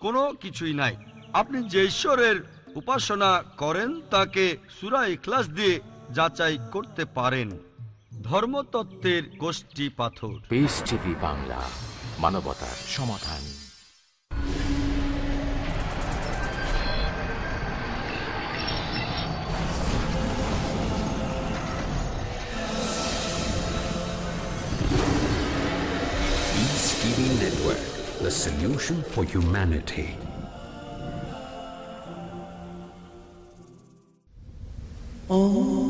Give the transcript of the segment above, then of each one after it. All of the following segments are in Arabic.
কোনো কিছুই নাই। আপনি যে ঈশ্বরের উপাসনা করেন তাকে সুরা ইখলাস দিয়ে যাচাই করতে পারেন। ধর্মতত্ত্বের গোষ্ঠী পাথর। পিস টিভি বাংলা মানবতার সমাধান। Network, the solution for humanity. Oh.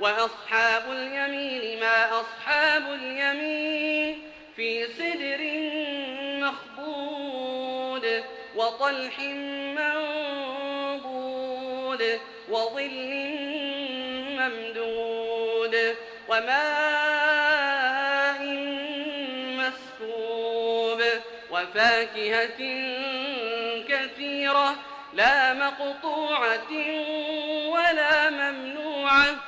وأصحاب اليمين ما أصحاب اليمين في سدر مخبود وطلح منضود وظل ممدود وماء مسكوب وفاكهة كثيرة لا مقطوعة ولا ممنوعة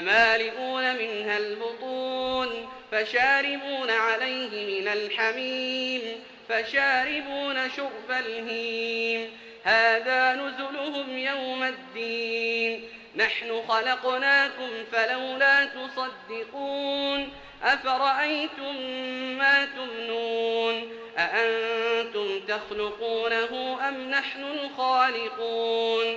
فمالئون منها البطون فشاربون عليه من الحميم فشاربون شرب الهيم هذا نزلهم يوم الدين نحن خلقناكم فلولا تصدقون أفرأيتم ما تمنون أأنتم تخلقونه أم نحن الخالقون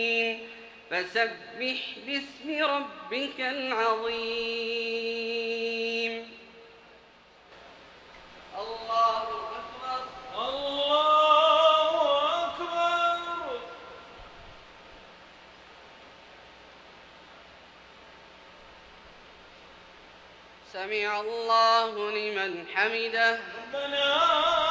فسبح باسم ربك العظيم. الله أكبر. الله أكبر سمع الله لمن حمده. ربنا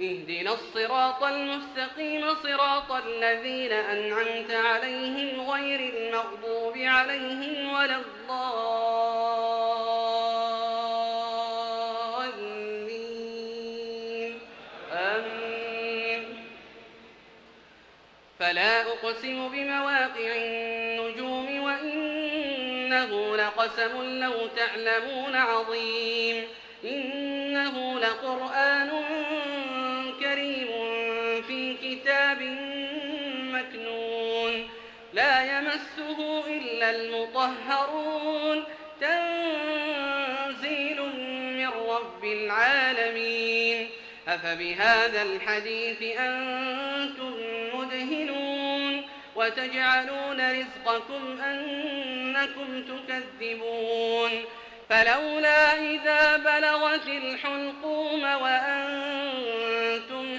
اهدنا الصراط المستقيم صراط الذين أنعمت عليهم غير المغضوب عليهم ولا الضالين. آمين. فلا أقسم بمواقع النجوم وإنه لقسم لو تعلمون عظيم. إنه لقرآن كتاب مكنون لا يمسه إلا المطهرون تنزيل من رب العالمين أفبهذا الحديث أنتم مدهنون وتجعلون رزقكم أنكم تكذبون فلولا إذا بلغت الحلقوم وأنتم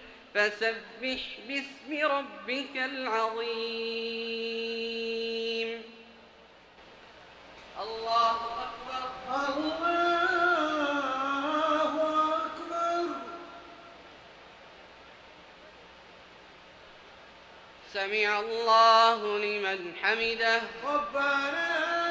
فسبح باسم ربك العظيم. الله أكبر. الله أكبر. سمع الله لمن حمده. ربنا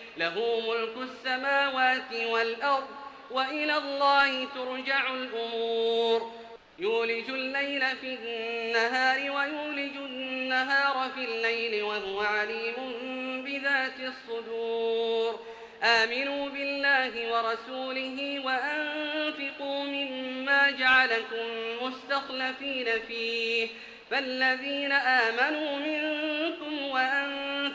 له ملك السماوات والأرض وإلى الله ترجع الأمور. يولج الليل في النهار ويولج النهار في الليل وهو عليم بذات الصدور. آمنوا بالله ورسوله وأنفقوا مما جعلكم مستخلفين فيه. فالذين آمنوا منكم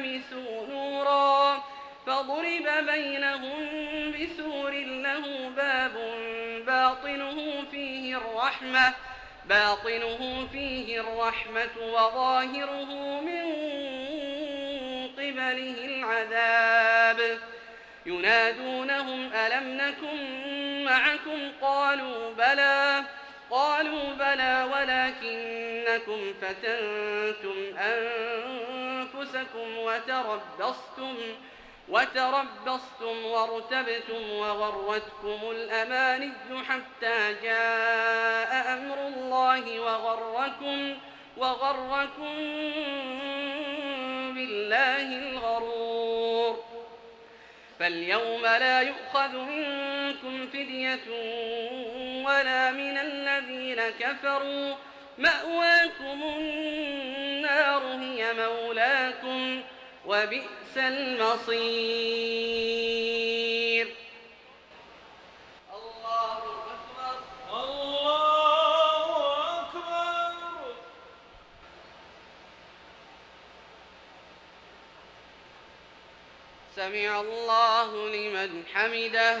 فالتمسوا نورا فضرب بينهم بسور له باب باطنه فيه الرحمة باطنه فيه الرحمة وظاهره من قبله العذاب. ينادونهم ألم نكن معكم؟ قالوا بلى قالوا بلى ولكنكم فتنتم أنفسكم. وتربصتم وتربصتم وارتبتم وغرتكم الأماني حتى جاء أمر الله وغركم وغركم بالله الغرور. فاليوم لا يؤخذ منكم فدية ولا من الذين كفروا. مأواكم النار هي مولاكم وبئس المصير. الله أكبر. الله أكبر سمع الله لمن حمده.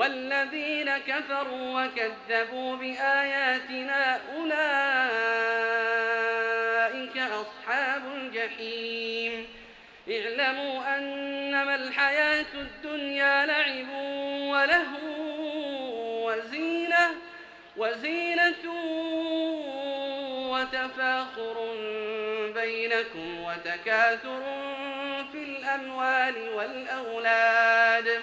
والذين كفروا وكذبوا بآياتنا أولئك أصحاب الجحيم. اعلموا أنما الحياة الدنيا لعب وله وزينة وزينة وتفاخر بينكم وتكاثر في الأموال والأولاد.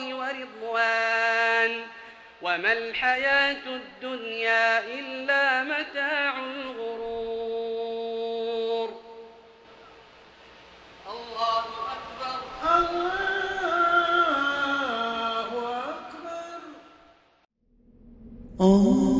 الله ورضوان. وما الحياة الدنيا إلا متاع الغرور. الله أكبر. الله أكبر. الله